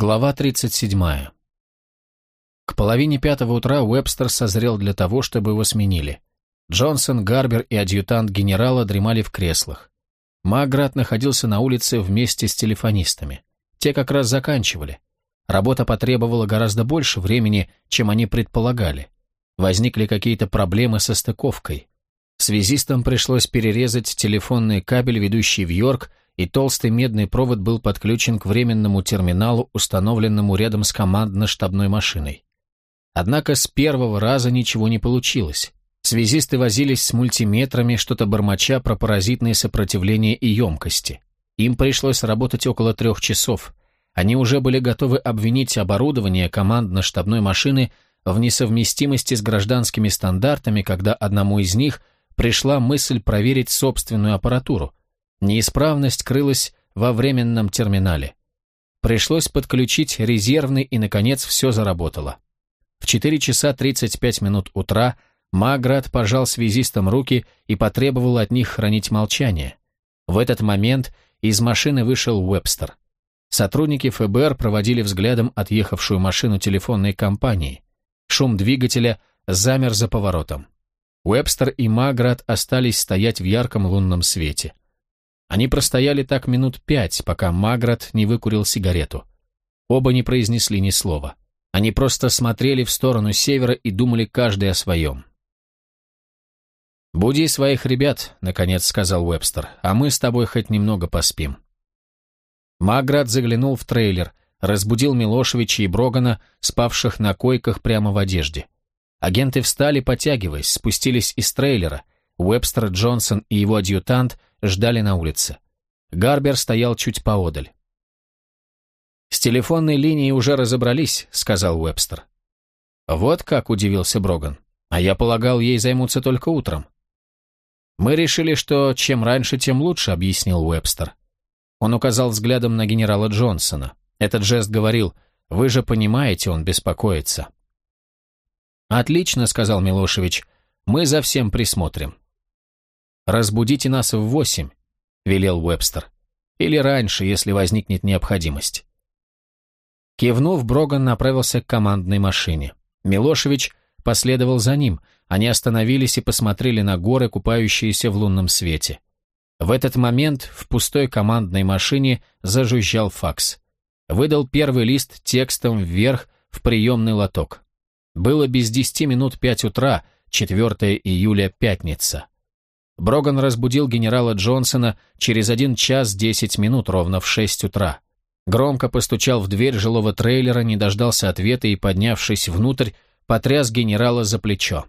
Глава 37. К половине пятого утра Уэбстер созрел для того, чтобы его сменили. Джонсон, Гарбер и адъютант генерала дремали в креслах. Маград находился на улице вместе с телефонистами. Те как раз заканчивали. Работа потребовала гораздо больше времени, чем они предполагали. Возникли какие-то проблемы со стыковкой. Связистам пришлось перерезать телефонный кабель, ведущий в Йорк, и толстый медный провод был подключен к временному терминалу, установленному рядом с командно-штабной машиной. Однако с первого раза ничего не получилось. Связисты возились с мультиметрами, что-то бормоча про паразитные сопротивления и емкости. Им пришлось работать около трех часов. Они уже были готовы обвинить оборудование командно-штабной машины в несовместимости с гражданскими стандартами, когда одному из них пришла мысль проверить собственную аппаратуру – Неисправность крылась во временном терминале. Пришлось подключить резервный, и, наконец, все заработало. В 4 часа 35 минут утра Маград пожал связистам руки и потребовал от них хранить молчание. В этот момент из машины вышел Уэбстер. Сотрудники ФБР проводили взглядом отъехавшую машину телефонной компании. Шум двигателя замер за поворотом. Уэбстер и Маград остались стоять в ярком лунном свете. Они простояли так минут пять, пока Маград не выкурил сигарету. Оба не произнесли ни слова. Они просто смотрели в сторону севера и думали каждый о своем. «Буди своих ребят», — наконец сказал Уэбстер, «а мы с тобой хоть немного поспим». Маград заглянул в трейлер, разбудил Милошевича и Брогана, спавших на койках прямо в одежде. Агенты встали, потягиваясь, спустились из трейлера. Уэбстер, Джонсон и его адъютант — ждали на улице. Гарбер стоял чуть поодаль. «С телефонной линией уже разобрались», — сказал Уэбстер. «Вот как», — удивился Броган. «А я полагал, ей займутся только утром». «Мы решили, что чем раньше, тем лучше», — объяснил Уэбстер. Он указал взглядом на генерала Джонсона. Этот жест говорил, «Вы же понимаете, он беспокоится». «Отлично», — сказал Милошевич, — «мы за всем присмотрим». «Разбудите нас в восемь», — велел Уэбстер. «Или раньше, если возникнет необходимость». Кивнув, Броган направился к командной машине. Милошевич последовал за ним. Они остановились и посмотрели на горы, купающиеся в лунном свете. В этот момент в пустой командной машине зажужжал факс. Выдал первый лист текстом вверх в приемный лоток. Было без десяти минут пять утра, 4 июля, пятница. Броган разбудил генерала Джонсона через один час десять минут ровно в шесть утра. Громко постучал в дверь жилого трейлера, не дождался ответа и, поднявшись внутрь, потряс генерала за плечо.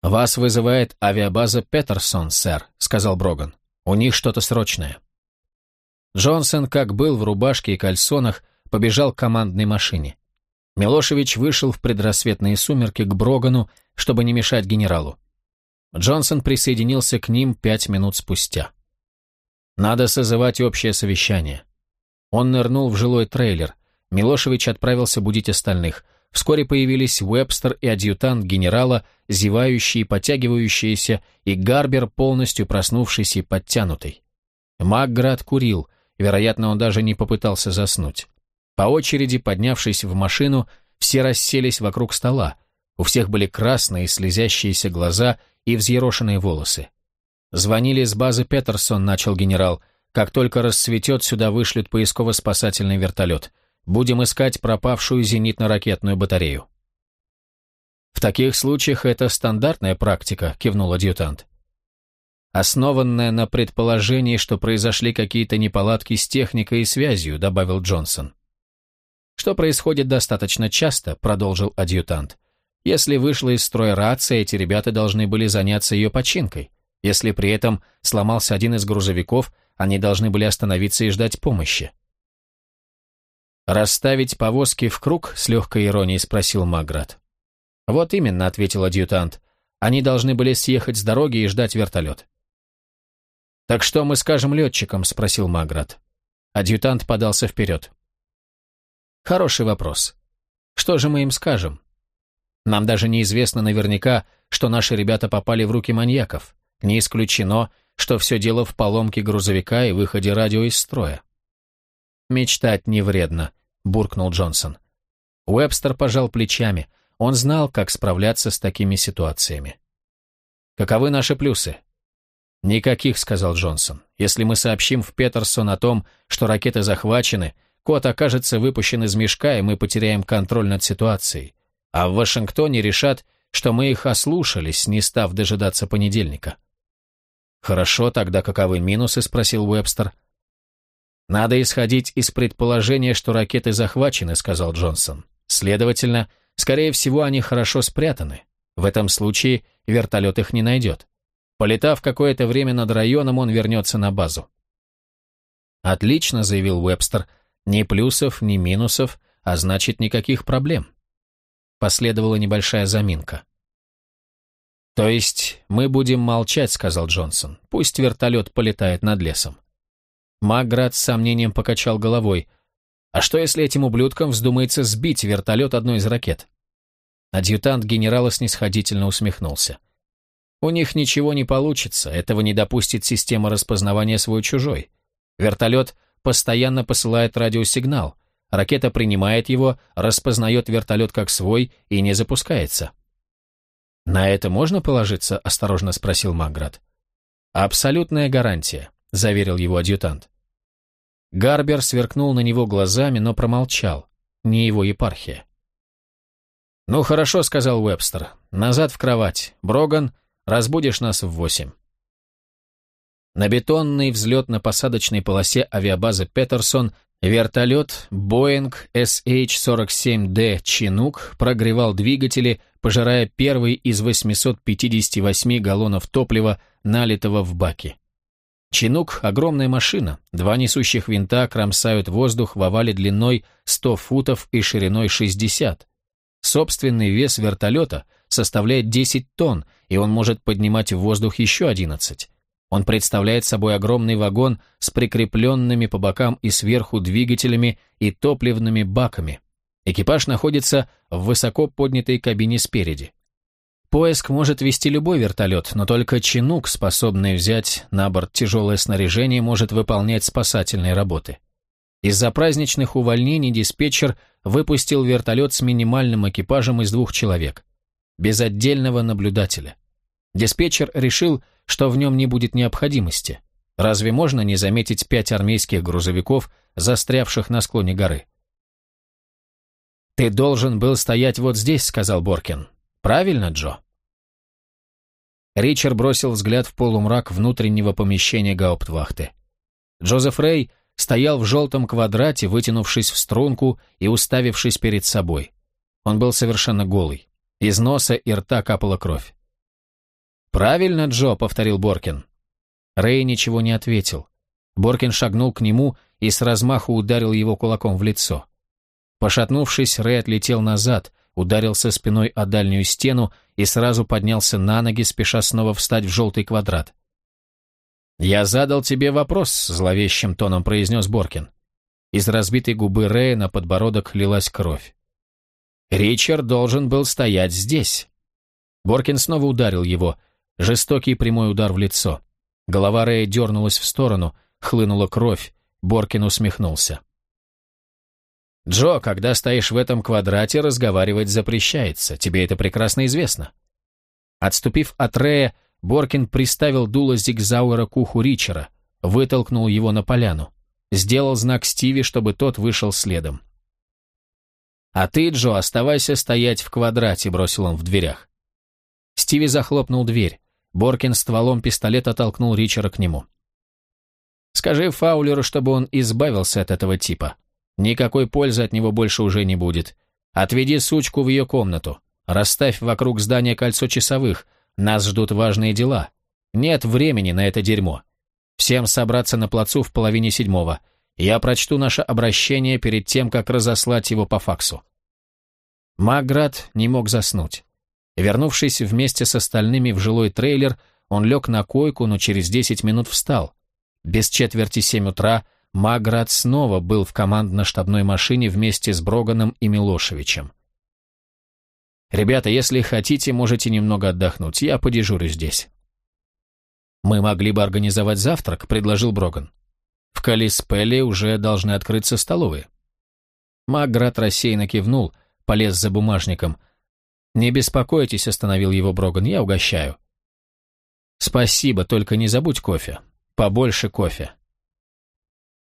«Вас вызывает авиабаза Петерсон, сэр», — сказал Броган. «У них что-то срочное». Джонсон, как был в рубашке и кальсонах, побежал к командной машине. Милошевич вышел в предрассветные сумерки к Брогану, чтобы не мешать генералу. Джонсон присоединился к ним пять минут спустя. «Надо созывать общее совещание». Он нырнул в жилой трейлер. Милошевич отправился будить остальных. Вскоре появились Уэбстер и адъютант генерала, зевающие, подтягивающиеся, и Гарбер, полностью проснувшийся и подтянутый. Макград курил, вероятно, он даже не попытался заснуть. По очереди, поднявшись в машину, все расселись вокруг стола. У всех были красные, слезящиеся глаза и взъерошенные волосы. «Звонили с базы Петерсон», — начал генерал. «Как только расцветет, сюда вышлют поисково-спасательный вертолет. Будем искать пропавшую зенитно-ракетную батарею». «В таких случаях это стандартная практика», — кивнул адъютант. «Основанная на предположении, что произошли какие-то неполадки с техникой и связью», — добавил Джонсон. «Что происходит достаточно часто», — продолжил адъютант. Если вышла из строя рация, эти ребята должны были заняться ее починкой. Если при этом сломался один из грузовиков, они должны были остановиться и ждать помощи. «Расставить повозки в круг?» — с легкой иронией спросил Маград. «Вот именно», — ответил адъютант. «Они должны были съехать с дороги и ждать вертолет». «Так что мы скажем летчикам?» — спросил Маград. Адъютант подался вперед. «Хороший вопрос. Что же мы им скажем? Нам даже неизвестно наверняка, что наши ребята попали в руки маньяков. Не исключено, что все дело в поломке грузовика и выходе радио из строя. «Мечтать не вредно», — буркнул Джонсон. Уэбстер пожал плечами. Он знал, как справляться с такими ситуациями. «Каковы наши плюсы?» «Никаких», — сказал Джонсон. «Если мы сообщим в Петерсон о том, что ракеты захвачены, кот окажется выпущен из мешка, и мы потеряем контроль над ситуацией. А в Вашингтоне решат, что мы их ослушались, не став дожидаться понедельника». «Хорошо, тогда каковы минусы?» — спросил Уэбстер. «Надо исходить из предположения, что ракеты захвачены», — сказал Джонсон. «Следовательно, скорее всего, они хорошо спрятаны. В этом случае вертолет их не найдет. Полетав какое-то время над районом, он вернется на базу. «Отлично», — заявил Уэбстер. «Ни плюсов, ни минусов, а значит, никаких проблем». Последовала небольшая заминка. «То есть мы будем молчать», — сказал Джонсон. «Пусть вертолет полетает над лесом». Макград с сомнением покачал головой. «А что, если этим ублюдкам вздумается сбить вертолет одной из ракет?» Адъютант генерала снисходительно усмехнулся. У них ничего не получится, этого не допустит система распознавания свой-чужой. Вертолет постоянно посылает радиосигнал, ракета принимает его, распознает вертолет как свой и не запускается. «На это можно положиться?» – осторожно спросил Маград. «Абсолютная гарантия», – заверил его адъютант. Гарбер сверкнул на него глазами, но промолчал. Не его епархия. «Ну хорошо», — сказал Уэбстер. «Назад в кровать. Броган, Разбудишь нас в восемь». На бетонной взлетно-посадочной полосе авиабазы Петерсон вертолет Boeing SH-47D «Чинук» прогревал двигатели, пожирая первый из 858 галлонов топлива, налитого в баки. «Чинук» — огромная машина, два несущих винта кромсают воздух в овале длиной 100 футов и шириной 60. Собственный вес вертолета составляет 10 тонн, и он может поднимать в воздух еще 11. Он представляет собой огромный вагон с прикрепленными по бокам и сверху двигателями и топливными баками. Экипаж находится в высоко поднятой кабине спереди. Поиск может вести любой вертолет, но только чинук, способный взять на борт тяжелое снаряжение, может выполнять спасательные работы. Из-за праздничных увольнений диспетчер выпустил вертолет с минимальным экипажем из двух человек без отдельного наблюдателя. Диспетчер решил, что в нем не будет необходимости. Разве можно не заметить пять армейских грузовиков, застрявших на склоне горы? «Ты должен был стоять вот здесь», — сказал Боркин. «Правильно, Джо?» Ричард бросил взгляд в полумрак внутреннего помещения гауптвахты. Джозеф Рэй стоял в желтом квадрате, вытянувшись в струнку и уставившись перед собой. Он был совершенно голый. Из носа и рта капала кровь. «Правильно, Джо», — повторил Боркин. Рэй ничего не ответил. Боркин шагнул к нему и с размаху ударил его кулаком в лицо. Пошатнувшись, Рэй отлетел назад, ударился спиной о дальнюю стену и сразу поднялся на ноги, спеша снова встать в желтый квадрат. «Я задал тебе вопрос», — зловещим тоном произнес Боркин. Из разбитой губы Рэя на подбородок лилась кровь. Ричард должен был стоять здесь. Боркин снова ударил его. Жестокий прямой удар в лицо. Голова Рэя дернулась в сторону, хлынула кровь. Боркин усмехнулся. «Джо, когда стоишь в этом квадрате, разговаривать запрещается. Тебе это прекрасно известно». Отступив от Рэя, Боркин приставил дуло Зигзауэра к уху Ричера, вытолкнул его на поляну. Сделал знак Стиви, чтобы тот вышел следом. «А ты, Джо, оставайся стоять в квадрате», — бросил он в дверях. Стиви захлопнул дверь. Боркин стволом пистолета толкнул Ричера к нему. «Скажи Фаулеру, чтобы он избавился от этого типа. Никакой пользы от него больше уже не будет. Отведи сучку в ее комнату. Расставь вокруг здания кольцо часовых. Нас ждут важные дела. Нет времени на это дерьмо. Всем собраться на плацу в половине седьмого. Я прочту наше обращение перед тем, как разослать его по факсу». Маград не мог заснуть. Вернувшись вместе с остальными в жилой трейлер, он лег на койку, но через десять минут встал. Без четверти семь утра Маград снова был в командно-штабной машине вместе с Броганом и Милошевичем. «Ребята, если хотите, можете немного отдохнуть, я подежурю здесь». «Мы могли бы организовать завтрак», — предложил Броган. В Калиспеле уже должны открыться столовые. Маград рассеянно кивнул, полез за бумажником. «Не беспокойтесь», — остановил его Броган, — «я угощаю». «Спасибо, только не забудь кофе. Побольше кофе».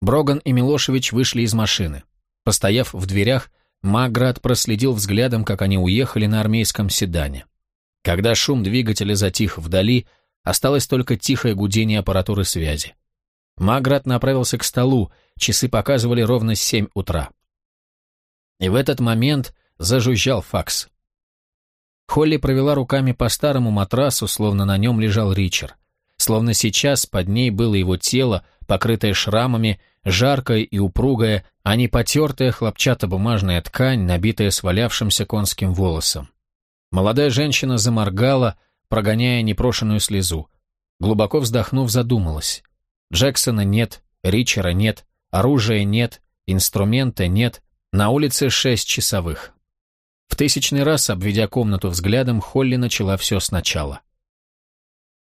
Броган и Милошевич вышли из машины. Постояв в дверях, Маград проследил взглядом, как они уехали на армейском седане. Когда шум двигателя затих вдали, осталось только тихое гудение аппаратуры связи. Маград направился к столу, часы показывали ровно семь утра. И в этот момент зажужжал факс. Холли провела руками по старому матрасу, словно на нем лежал Ричард. Словно сейчас под ней было его тело, покрытое шрамами, жаркое и упругое, а не потертая хлопчатобумажная ткань, набитая свалявшимся конским волосом. Молодая женщина заморгала, прогоняя непрошенную слезу. Глубоко вздохнув, задумалась. Джексона нет, Ричера нет, оружия нет, инструмента нет, на улице шесть часовых. В тысячный раз, обведя комнату взглядом, Холли начала все сначала.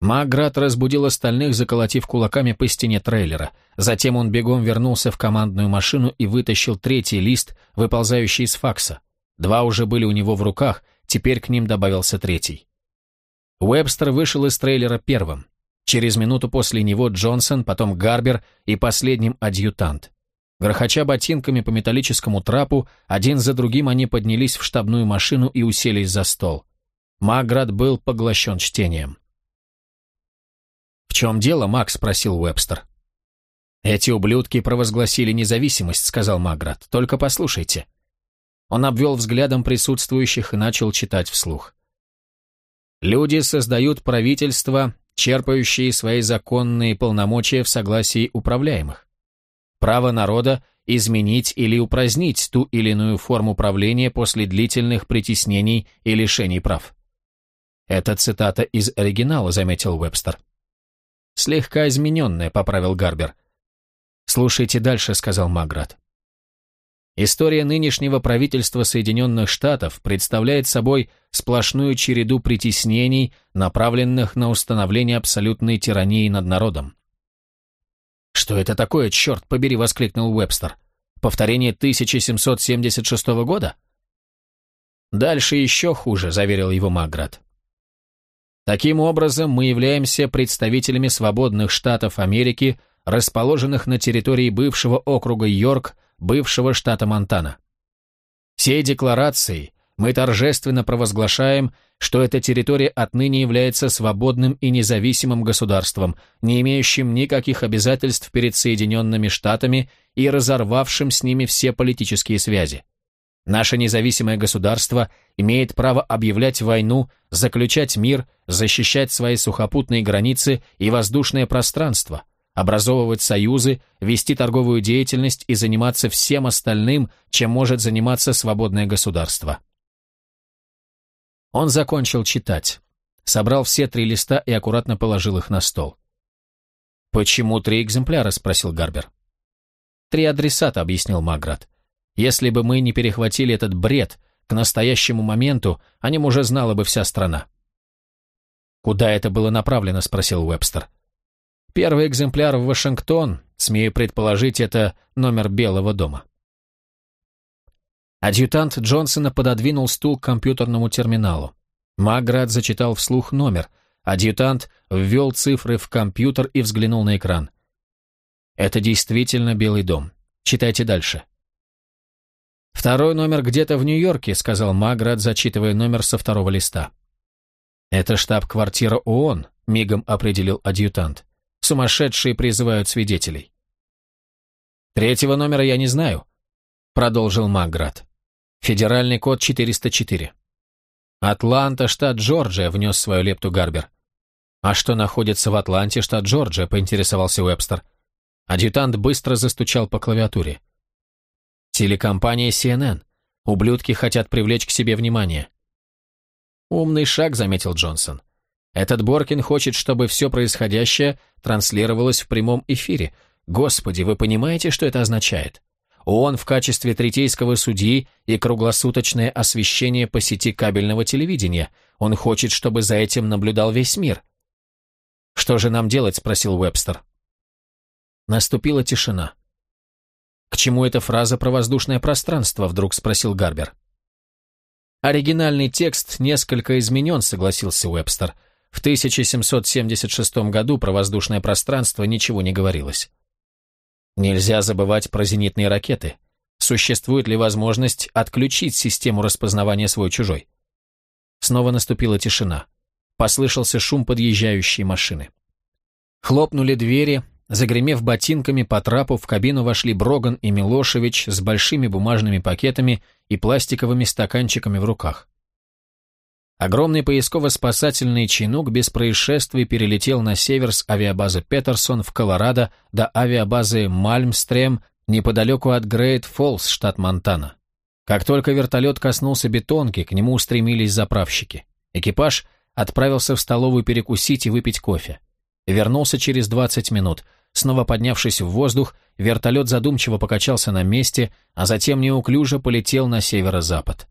Маград разбудил остальных, заколотив кулаками по стене трейлера. Затем он бегом вернулся в командную машину и вытащил третий лист, выползающий из факса. Два уже были у него в руках, теперь к ним добавился третий. Уэбстер вышел из трейлера первым. Через минуту после него Джонсон, потом Гарбер и последним адъютант. Грохоча ботинками по металлическому трапу, один за другим они поднялись в штабную машину и уселись за стол. Маград был поглощен чтением. «В чем дело, Макс?» — спросил Уэбстер. «Эти ублюдки провозгласили независимость», — сказал Маград. «Только послушайте». Он обвел взглядом присутствующих и начал читать вслух. «Люди создают правительство, черпающие свои законные полномочия в согласии управляемых. Право народа изменить или упразднить ту или иную форму правления после длительных притеснений и лишений прав. Это цитата из оригинала, заметил Вебстер. Слегка измененная, поправил Гарбер. Слушайте дальше, сказал Маград. История нынешнего правительства Соединенных Штатов представляет собой сплошную череду притеснений, направленных на установление абсолютной тирании над народом. «Что это такое, черт побери!» — воскликнул Уэбстер. «Повторение 1776 года?» «Дальше еще хуже», — заверил его Маград. Таким образом, мы являемся представителями свободных штатов Америки, расположенных на территории бывшего округа Йорк, бывшего штата Монтана. Всей декларацией мы торжественно провозглашаем, что эта территория отныне является свободным и независимым государством, не имеющим никаких обязательств перед Соединенными Штатами и разорвавшим с ними все политические связи. Наше независимое государство имеет право объявлять войну, заключать мир, защищать свои сухопутные границы и воздушное пространство – образовывать союзы, вести торговую деятельность и заниматься всем остальным, чем может заниматься свободное государство. Он закончил читать, собрал все три листа и аккуратно положил их на стол. «Почему три экземпляра?» – спросил Гарбер. «Три адресата», – объяснил Маград. «Если бы мы не перехватили этот бред, к настоящему моменту о нем уже знала бы вся страна». «Куда это было направлено?» – спросил Уэбстер. Первый экземпляр в Вашингтон, смею предположить, это номер Белого дома. Адъютант Джонсона пододвинул стул к компьютерному терминалу. Маград зачитал вслух номер. Адъютант ввел цифры в компьютер и взглянул на экран. «Это действительно Белый дом. Читайте дальше». «Второй номер где-то в Нью-Йорке», — сказал Маград, зачитывая номер со второго листа. «Это штаб-квартира ООН», — мигом определил адъютант. Сумасшедшие призывают свидетелей. Третьего номера я не знаю, продолжил Маград. Федеральный код 404. Атланта, штат Джорджия, внес свою лепту Гарбер. А что находится в Атланте, штат Джорджия, поинтересовался Уэбстер. Адъютант быстро застучал по клавиатуре. Телекомпания CNN. Ублюдки хотят привлечь к себе внимание. Умный шаг, заметил Джонсон. Этот Боркин хочет, чтобы все происходящее транслировалось в прямом эфире. Господи, вы понимаете, что это означает? Он в качестве третейского судьи и круглосуточное освещение по сети кабельного телевидения. Он хочет, чтобы за этим наблюдал весь мир. «Что же нам делать?» – спросил Уэбстер. Наступила тишина. «К чему эта фраза про воздушное пространство?» — вдруг спросил Гарбер. «Оригинальный текст несколько изменен», — согласился Уэбстер. «В 1776 году про воздушное пространство ничего не говорилось». Нельзя забывать про зенитные ракеты. Существует ли возможность отключить систему распознавания свой-чужой? Снова наступила тишина. Послышался шум подъезжающей машины. Хлопнули двери, загремев ботинками по трапу, в кабину вошли Броган и Милошевич с большими бумажными пакетами и пластиковыми стаканчиками в руках. Огромный поисково-спасательный чинук без происшествий перелетел на север с авиабазы Петерсон в Колорадо до авиабазы Мальмстрем неподалеку от Грейт-Фоллс, штат Монтана. Как только вертолет коснулся бетонки, к нему устремились заправщики. Экипаж отправился в столовую перекусить и выпить кофе. Вернулся через 20 минут. Снова поднявшись в воздух, вертолет задумчиво покачался на месте, а затем неуклюже полетел на северо-запад.